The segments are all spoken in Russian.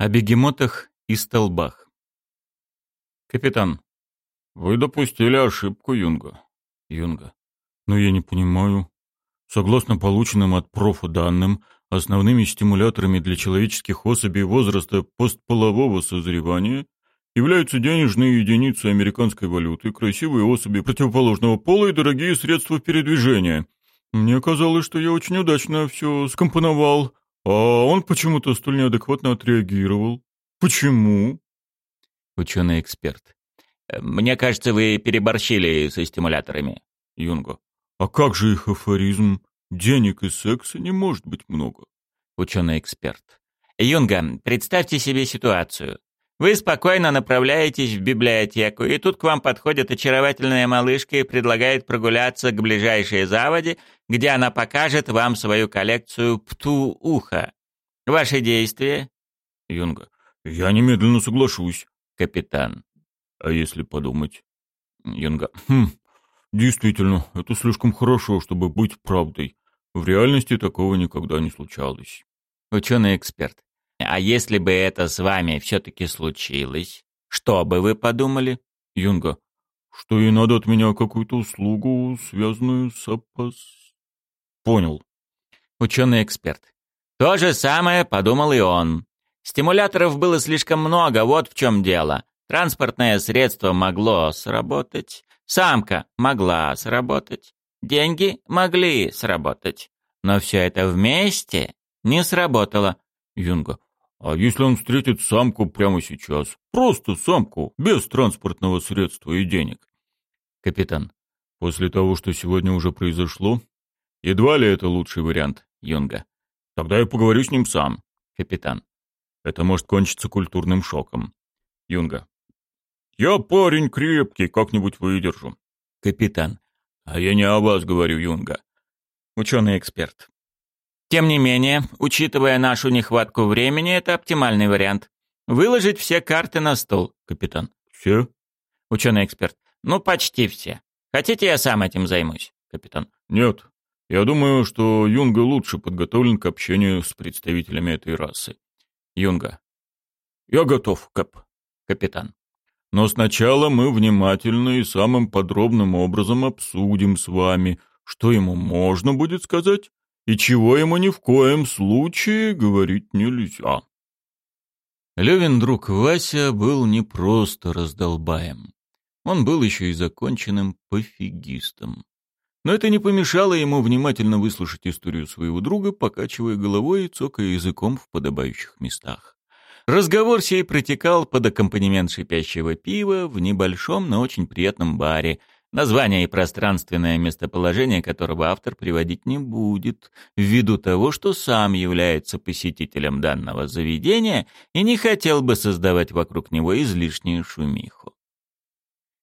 О бегемотах и столбах. Капитан. Вы допустили ошибку, Юнга. Юнга. Но я не понимаю. Согласно полученным от профа данным, основными стимуляторами для человеческих особей возраста постполового созревания являются денежные единицы американской валюты, красивые особи противоположного пола и дорогие средства передвижения. Мне казалось, что я очень удачно все скомпоновал, а он почему-то столь неадекватно отреагировал. Почему? Ученый-эксперт. Мне кажется, вы переборщили со стимуляторами. Юнга. А как же их афоризм? Денег и секса не может быть много. Ученый-эксперт. Юнга, представьте себе ситуацию. Вы спокойно направляетесь в библиотеку, и тут к вам подходит очаровательная малышка и предлагает прогуляться к ближайшей заводе, где она покажет вам свою коллекцию пту-уха. Ваши действия? Юнга. Я немедленно соглашусь. Капитан. А если подумать? Юнга. Хм, действительно, это слишком хорошо, чтобы быть правдой. В реальности такого никогда не случалось. Ученый-эксперт. А если бы это с вами все-таки случилось, что бы вы подумали? Юнга. Что ей надо от меня какую-то услугу, связанную с опас... Понял. Ученый-эксперт. То же самое подумал и он. Стимуляторов было слишком много, вот в чем дело. Транспортное средство могло сработать, самка могла сработать, деньги могли сработать. Но все это вместе не сработало. Юнга. А если он встретит самку прямо сейчас? Просто самку, без транспортного средства и денег. Капитан. После того, что сегодня уже произошло, едва ли это лучший вариант, Юнга. Тогда я поговорю с ним сам. Капитан. Это может кончиться культурным шоком. Юнга. Я парень крепкий, как-нибудь выдержу. Капитан. А я не о вас говорю, Юнга. Ученый-эксперт. Тем не менее, учитывая нашу нехватку времени, это оптимальный вариант. Выложить все карты на стол, капитан. Все? Ученый-эксперт. Ну, почти все. Хотите, я сам этим займусь, капитан? Нет. Я думаю, что Юнга лучше подготовлен к общению с представителями этой расы. Юнга. Я готов, Кап. Капитан. Но сначала мы внимательно и самым подробным образом обсудим с вами, что ему можно будет сказать, и чего ему ни в коем случае говорить нельзя. Левин друг Вася был не просто раздолбаем. Он был еще и законченным пофигистом. Но это не помешало ему внимательно выслушать историю своего друга, покачивая головой и цокая языком в подобающих местах. Разговор сей протекал под аккомпанемент шипящего пива в небольшом, но очень приятном баре, название и пространственное местоположение которого автор приводить не будет, ввиду того, что сам является посетителем данного заведения и не хотел бы создавать вокруг него излишнюю шумиху.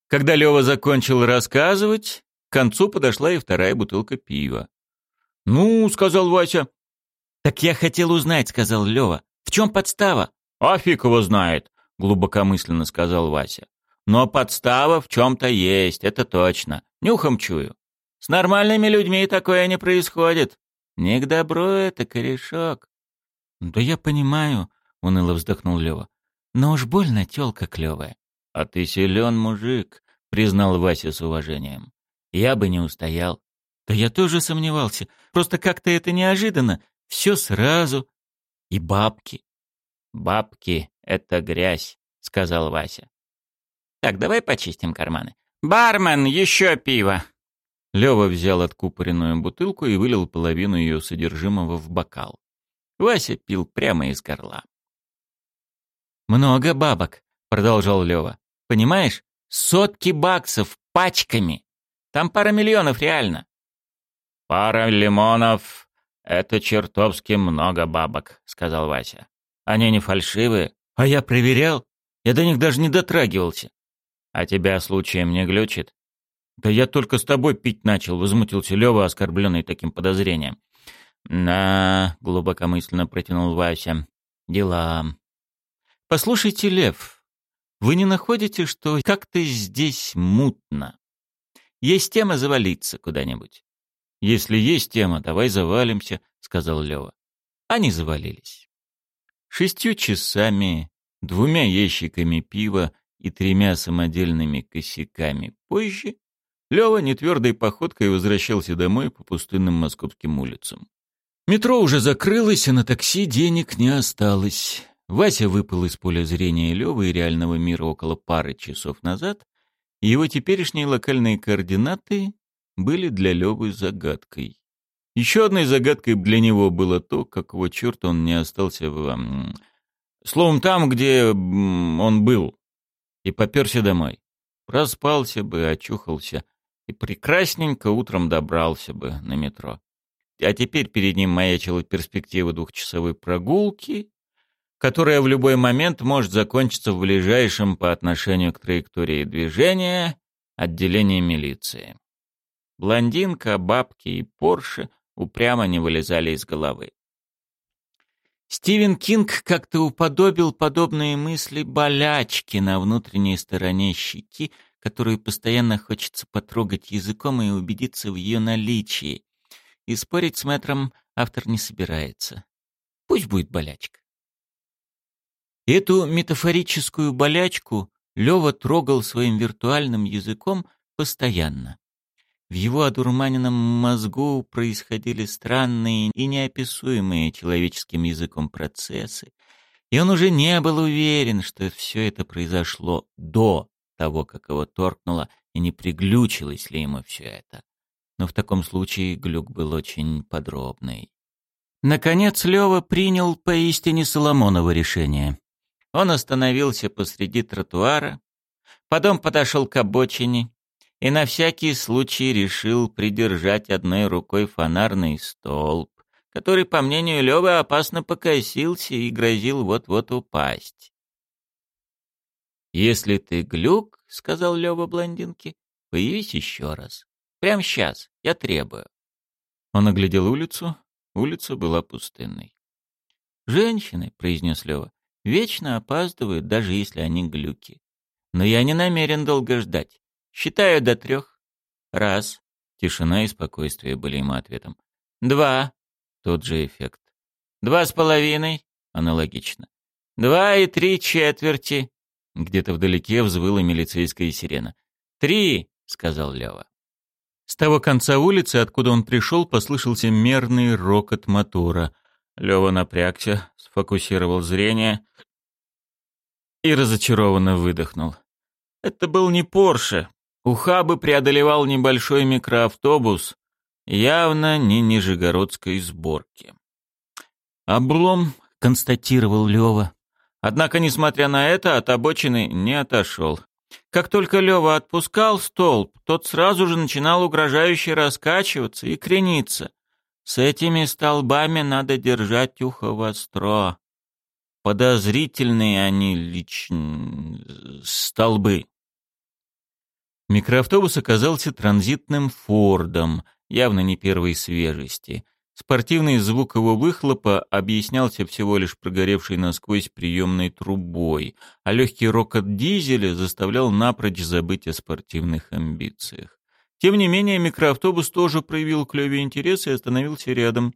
Когда Лёва закончил рассказывать, к концу подошла и вторая бутылка пива. «Ну», — сказал Вася. «Так я хотел узнать», — сказал Лёва. «В чем подстава?» «А фиг его знает», — глубокомысленно сказал Вася. Но подстава в чем-то есть, это точно. Нюхом чую. С нормальными людьми такое не происходит. Не к добру это, корешок. Да я понимаю, уныло вздохнул Лева. Но уж больно тёлка клёвая. А ты силен мужик, признал Вася с уважением. Я бы не устоял. Да я тоже сомневался. Просто как-то это неожиданно. Все сразу. И бабки. Бабки — это грязь, сказал Вася. Так, давай почистим карманы. Бармен, еще пиво. Лева взял откупоренную бутылку и вылил половину ее содержимого в бокал. Вася пил прямо из горла. «Много бабок», — продолжал Лева. «Понимаешь, сотки баксов пачками. Там пара миллионов реально». «Пара лимонов — это чертовски много бабок», — сказал Вася. «Они не фальшивые». «А я проверял. Я до них даже не дотрагивался. «А тебя случаем не глючит?» «Да я только с тобой пить начал», — возмутился Лёва, оскорбленный таким подозрением. «На», — глубокомысленно протянул Вася, — «дела». «Послушайте, Лев, вы не находите, что как-то здесь мутно? Есть тема завалиться куда-нибудь?» «Если есть тема, давай завалимся», — сказал Лёва. Они завалились. Шестью часами, двумя ящиками пива и тремя самодельными косяками позже Лёва нетвердой походкой возвращался домой по пустынным московским улицам. Метро уже закрылось, а на такси денег не осталось. Вася выпал из поля зрения Лёвы и реального мира около пары часов назад, и его теперешние локальные координаты были для Лёвы загадкой. Еще одной загадкой для него было то, какого черта он не остался в... Словом, там, где он был, и поперся домой. Проспался бы, очухался, и прекрасненько утром добрался бы на метро. А теперь перед ним маячила перспектива двухчасовой прогулки, которая в любой момент может закончиться в ближайшем по отношению к траектории движения отделении милиции. Блондинка, бабки и Порше упрямо не вылезали из головы. Стивен Кинг как-то уподобил подобные мысли болячки на внутренней стороне щеки, которую постоянно хочется потрогать языком и убедиться в ее наличии. И спорить с мэтром автор не собирается. Пусть будет болячка. Эту метафорическую болячку Лёва трогал своим виртуальным языком постоянно. В его одурманенном мозгу происходили странные и неописуемые человеческим языком процессы, и он уже не был уверен, что все это произошло до того, как его торкнуло, и не приглючилось ли ему все это. Но в таком случае глюк был очень подробный. Наконец Лёва принял поистине Соломоново решение. Он остановился посреди тротуара, потом подошел к обочине и на всякий случай решил придержать одной рукой фонарный столб, который, по мнению Лёвы, опасно покосился и грозил вот-вот упасть. «Если ты глюк, — сказал Лёва блондинке, — появись еще раз. Прямо сейчас, я требую». Он оглядел улицу. Улица была пустынной. «Женщины, — произнес Лёва, — вечно опаздывают, даже если они глюки. Но я не намерен долго ждать. Считаю до трех. Раз. Тишина и спокойствие были ему ответом. Два. Тот же эффект. Два с половиной. Аналогично. Два и три четверти. Где-то вдалеке взвыла милицейская сирена. «Три!» — сказал Лева. С того конца улицы, откуда он пришел, послышался мерный рокот мотора. Лева напрягся, сфокусировал зрение и разочарованно выдохнул. Это был не Порше, Ухабы преодолевал небольшой микроавтобус, явно не нижегородской сборки. «Облом», — констатировал Лёва. Однако, несмотря на это, от обочины не отошел. Как только Лёва отпускал столб, тот сразу же начинал угрожающе раскачиваться и крениться. С этими столбами надо держать ухо востро. Подозрительные они лично столбы. Микроавтобус оказался транзитным «Фордом», явно не первой свежести. Спортивный звук его выхлопа объяснялся всего лишь прогоревшей насквозь приемной трубой, а легкий рокот дизеля заставлял напрочь забыть о спортивных амбициях. Тем не менее, микроавтобус тоже проявил Леве интерес и остановился рядом.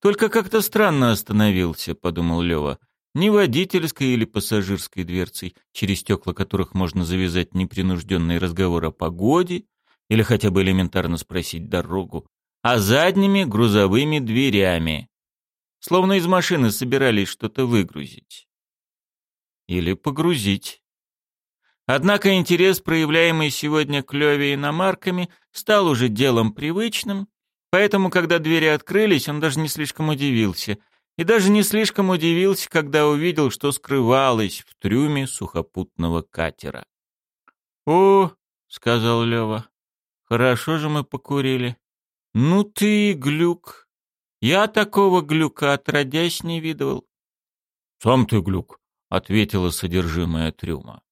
«Только как-то странно остановился», — подумал Лева ни водительской или пассажирской дверцей, через стекла которых можно завязать непринужденный разговор о погоде или хотя бы элементарно спросить дорогу, а задними грузовыми дверями, словно из машины собирались что-то выгрузить. Или погрузить. Однако интерес, проявляемый сегодня к Леве иномарками, стал уже делом привычным, поэтому, когда двери открылись, он даже не слишком удивился — и даже не слишком удивился, когда увидел, что скрывалось в трюме сухопутного катера. «О!» — сказал Лева. «Хорошо же мы покурили». «Ну ты глюк! Я такого глюка отродясь не видывал». «Сам ты глюк», — ответила содержимое трюма.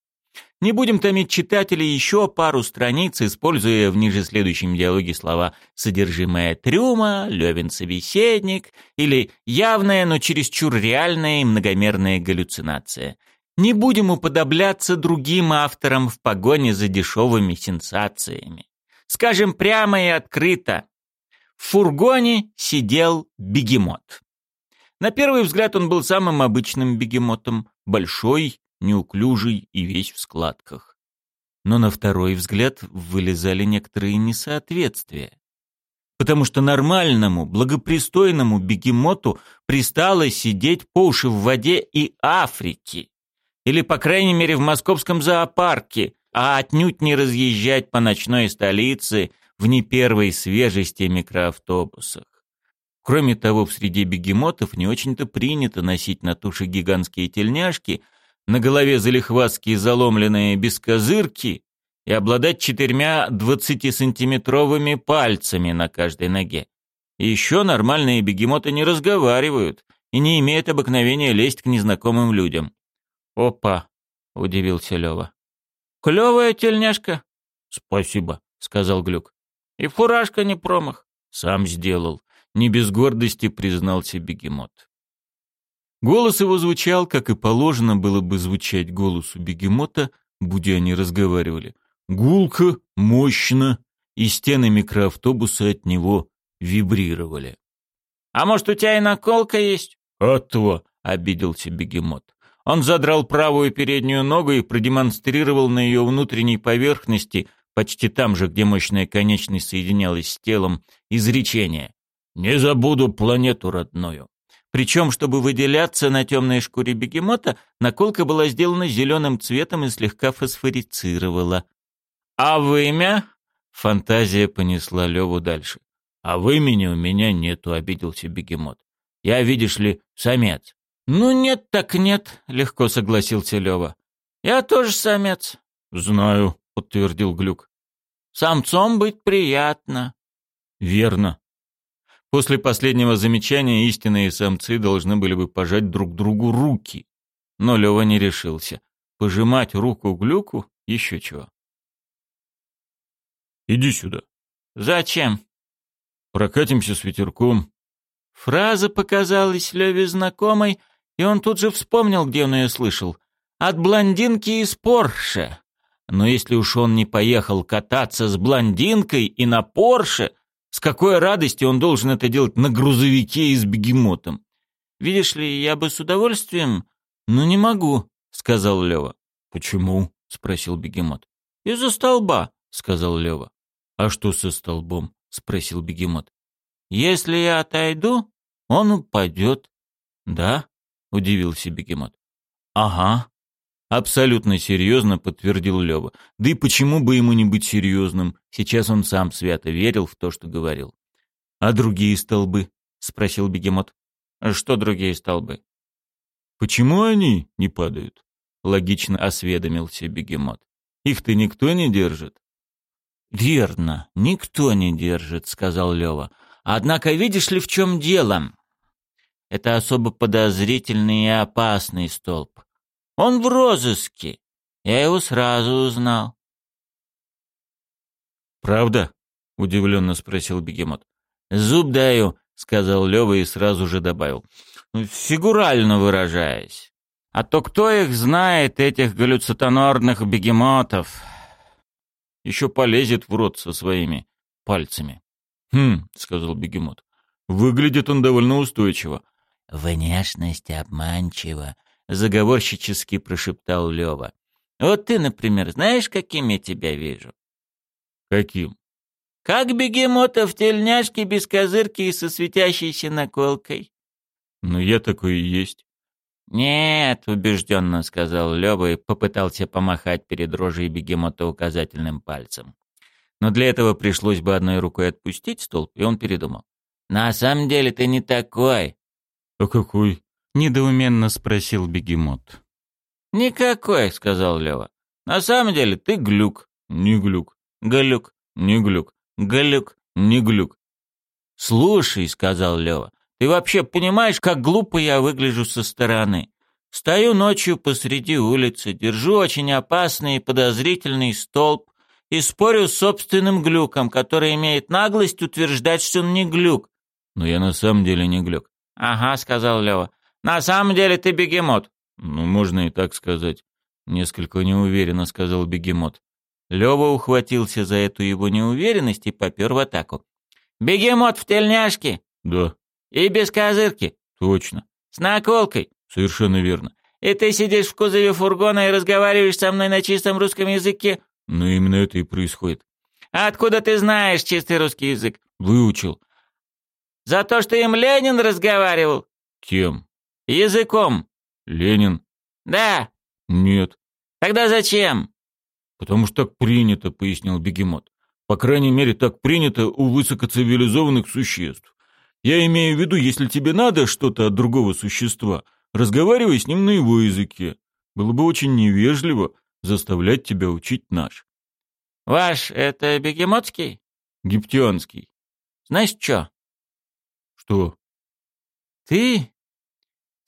Не будем томить читателей еще пару страниц, используя в ниже следующем диалоге слова «содержимое трюма», «Левин собеседник» или «явная, но чересчур реальная и многомерная галлюцинация». Не будем уподобляться другим авторам в погоне за дешевыми сенсациями. Скажем прямо и открыто. В фургоне сидел бегемот. На первый взгляд он был самым обычным бегемотом, большой, неуклюжий и весь в складках. Но на второй взгляд вылезали некоторые несоответствия. Потому что нормальному, благопристойному бегемоту пристало сидеть по уши в воде и Африки. Или, по крайней мере, в московском зоопарке, а отнюдь не разъезжать по ночной столице в не первой свежести микроавтобусах. Кроме того, в среде бегемотов не очень-то принято носить на туше гигантские тельняшки, на голове залихватские заломленные бескозырки и обладать четырьмя двадцатисантиметровыми пальцами на каждой ноге. И еще нормальные бегемоты не разговаривают и не имеют обыкновения лезть к незнакомым людям. «Опа!» — удивился Лева. «Клевая тельняшка!» «Спасибо», — сказал Глюк. «И фуражка не промах». «Сам сделал не без гордости признался бегемот. Голос его звучал, как и положено было бы звучать голосу бегемота, будь они разговаривали. Гулко, мощно, и стены микроавтобуса от него вибрировали. «А может, у тебя и наколка есть?» «Этого!» — обиделся бегемот. Он задрал правую переднюю ногу и продемонстрировал на ее внутренней поверхности, почти там же, где мощная конечность соединялась с телом, изречение. Не забуду планету родную. Причем, чтобы выделяться на темной шкуре бегемота, наколка была сделана зеленым цветом и слегка фосфорицировала. «А вымя?» — фантазия понесла Леву дальше. «А вымени у меня нету», — обиделся бегемот. «Я, видишь ли, самец». «Ну нет так нет», — легко согласился Лева. «Я тоже самец». «Знаю», — подтвердил Глюк. «Самцом быть приятно». «Верно», После последнего замечания истинные самцы должны были бы пожать друг другу руки. Но Лёва не решился. Пожимать руку Глюку — еще чего. «Иди сюда». «Зачем?» «Прокатимся с ветерком». Фраза показалась Леве знакомой, и он тут же вспомнил, где он ее слышал. «От блондинки из Порше». Но если уж он не поехал кататься с блондинкой и на Порше, с какой радостью он должен это делать на грузовике и с бегемотом? Видишь ли, я бы с удовольствием, но не могу, сказал Лева. Почему? спросил бегемот. Из-за столба, сказал Лева. А что со столбом? спросил бегемот. Если я отойду, он упадет. Да? удивился бегемот. Ага, Абсолютно серьезно подтвердил Лева. Да и почему бы ему не быть серьезным? Сейчас он сам свято верил в то, что говорил. А другие столбы? Спросил бегемот. Что другие столбы? Почему они не падают? Логично осведомился бегемот. Их-то никто не держит. Верно, никто не держит, сказал Лева. Однако видишь ли, в чем дело? Это особо подозрительный и опасный столб. Он в розыске. Я его сразу узнал. «Правда?» — удивленно спросил бегемот. «Зуб даю», — сказал Лёва и сразу же добавил. «Фигурально выражаясь. А то кто их знает, этих галлюцинорных бегемотов?» Еще полезет в рот со своими пальцами. «Хм», — сказал бегемот. «Выглядит он довольно устойчиво». «Внешность обманчива», заговорщически прошептал Лева. Вот ты, например, знаешь, каким я тебя вижу? Каким? Как бегемота в тельняшке без козырки и со светящейся наколкой. Ну, я такой и есть. «Нет», — убежденно сказал Лёва и попытался помахать перед рожей бегемота указательным пальцем. Но для этого пришлось бы одной рукой отпустить столб, и он передумал. «На самом деле ты не такой». «А какой?» Недоуменно спросил бегемот. «Никакой», — сказал Лева. «На самом деле ты глюк». «Не глюк». «Глюк». «Не глюк». «Глюк». «Не глюк». «Слушай», — сказал Лева, — «ты вообще понимаешь, как глупо я выгляжу со стороны? Стою ночью посреди улицы, держу очень опасный и подозрительный столб и спорю с собственным глюком, который имеет наглость утверждать, что он не глюк». «Но я на самом деле не глюк». «Ага», — сказал Лева. На самом деле ты бегемот». «Ну, можно и так сказать», — несколько неуверенно сказал бегемот. Лёва ухватился за эту его неуверенность и попёр в атаку. «Бегемот в тельняшке?» «Да». «И без козырки?» Точно. С наколкой. Совершенно верно. И ты сидишь в кузове фургона и разговариваешь со мной на чистом русском языке? Но именно это и происходит. А откуда ты знаешь чистый русский язык? Выучил. За то, что им Ленин разговаривал? Кем? Языком. Ленин? Да. Нет. Тогда зачем? Потому что так принято, пояснил бегемот. По крайней мере, так принято у высокоцивилизованных существ. Я имею в виду, если тебе надо что-то от другого существа, разговаривай с ним на его языке. Было бы очень невежливо заставлять тебя учить наш. Ваш — это бегемотский? Гиптионский. Знаешь что? Что? Ты —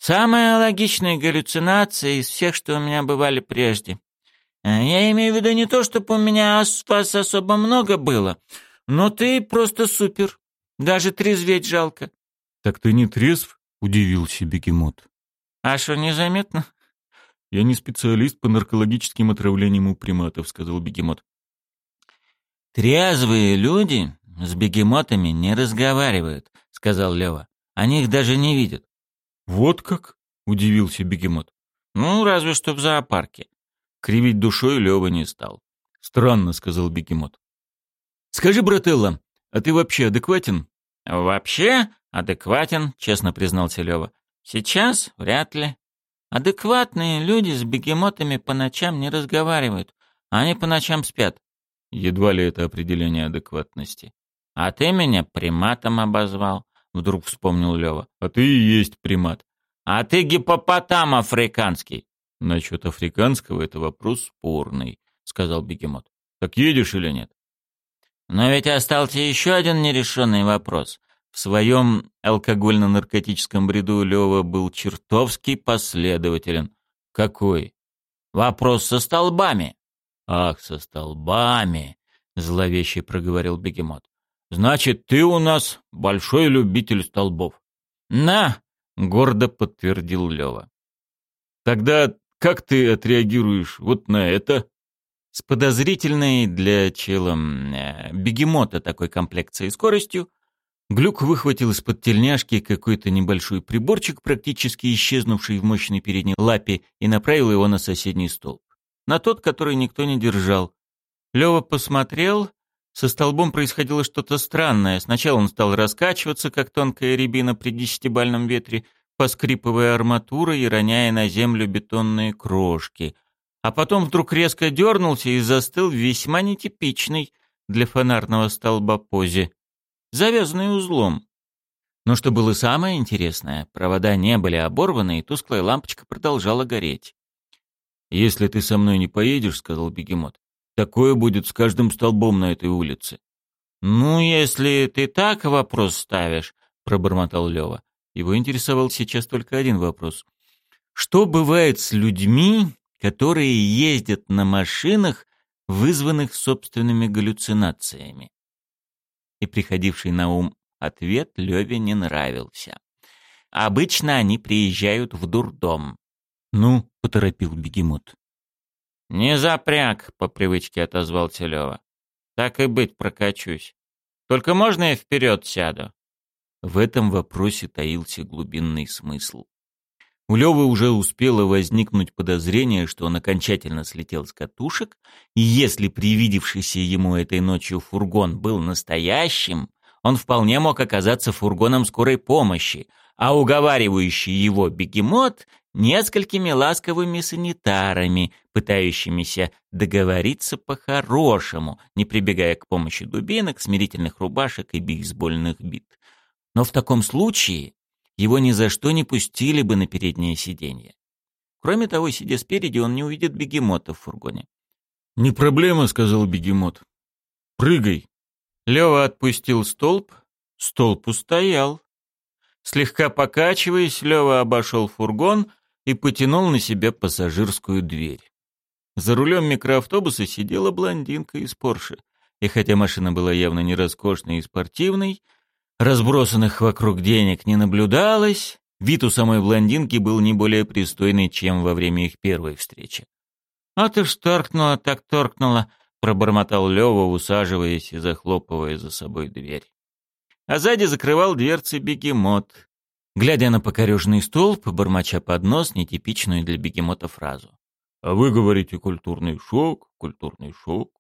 самая логичная галлюцинация из всех, что у меня бывали прежде. А я имею в виду не то, чтобы у меня вас особо много было, но ты просто супер. Даже трезветь жалко. Так ты не трезв? Удивился бегемот. А что, незаметно? Я не специалист по наркологическим отравлениям у приматов, сказал бегемот. Трезвые люди с бегемотами не разговаривают, сказал Лева. Они их даже не видят. Вот как? Удивился бегемот. Ну, разве что в зоопарке. Кривить душой Лева не стал. «Странно», — сказал Бегемот. «Скажи, брателла, а ты вообще адекватен?» «Вообще адекватен», — честно признался Лева. «Сейчас вряд ли. Адекватные люди с бегемотами по ночам не разговаривают. Они по ночам спят». Едва ли это определение адекватности. «А ты меня приматом обозвал», — вдруг вспомнил Лева. «А ты и есть примат». «А ты гипопотам африканский». «Насчет африканского это вопрос спорный», — сказал бегемот. «Так едешь или нет?» «Но ведь остался еще один нерешенный вопрос». В своем алкогольно-наркотическом бреду Лева был чертовски последователен. «Какой?» «Вопрос со столбами». «Ах, со столбами», — зловеще проговорил бегемот. «Значит, ты у нас большой любитель столбов». «На!» — гордо подтвердил Лева. «Тогда как ты отреагируешь вот на это?» С подозрительной для чела э, бегемота такой комплекцией и скоростью Глюк выхватил из-под тельняшки какой-то небольшой приборчик, практически исчезнувший в мощной передней лапе, и направил его на соседний столб. На тот, который никто не держал. Лёва посмотрел. Со столбом происходило что-то странное. Сначала он стал раскачиваться, как тонкая рябина при десятибальном ветре, поскрипывая арматурой и роняя на землю бетонные крошки. А потом вдруг резко дернулся и застыл в весьма нетипичной для фонарного столба позе, завязанный узлом. Но что было самое интересное, провода не были оборваны, и тусклая лампочка продолжала гореть. «Если ты со мной не поедешь, — сказал бегемот, — такое будет с каждым столбом на этой улице». «Ну, если ты так вопрос ставишь, — пробормотал Лева, его интересовал сейчас только один вопрос. Что бывает с людьми, которые ездят на машинах, вызванных собственными галлюцинациями? И приходивший на ум ответ Леве не нравился. Обычно они приезжают в дурдом. «Ну», — поторопил бегемот. «Не запряг», — по привычке отозвался Лева. «Так и быть, прокачусь. Только можно я вперед сяду?» В этом вопросе таился глубинный смысл. У Лёвы уже успело возникнуть подозрение, что он окончательно слетел с катушек, и если привидевшийся ему этой ночью фургон был настоящим, он вполне мог оказаться фургоном скорой помощи, а уговаривающий его бегемот — несколькими ласковыми санитарами, пытающимися договориться по-хорошему, не прибегая к помощи дубинок, смирительных рубашек и бейсбольных бит. Но в таком случае его ни за что не пустили бы на переднее сиденье. Кроме того, сидя спереди, он не увидит бегемота в фургоне. «Не проблема», — сказал бегемот. «Прыгай». Лева отпустил столб, столб устоял. Слегка покачиваясь, Лева обошел фургон и потянул на себя пассажирскую дверь. За рулем микроавтобуса сидела блондинка из Порше. И хотя машина была явно не роскошной и спортивной, Разбросанных вокруг денег не наблюдалось, вид у самой блондинки был не более пристойный, чем во время их первой встречи. «А ты ж торкнула, так торкнула», — пробормотал Лёва, усаживаясь и захлопывая за собой дверь. А сзади закрывал дверцы бегемот. глядя на покорежный столб, бормоча под нос нетипичную для бегемота фразу. А вы говорите культурный шок, культурный шок.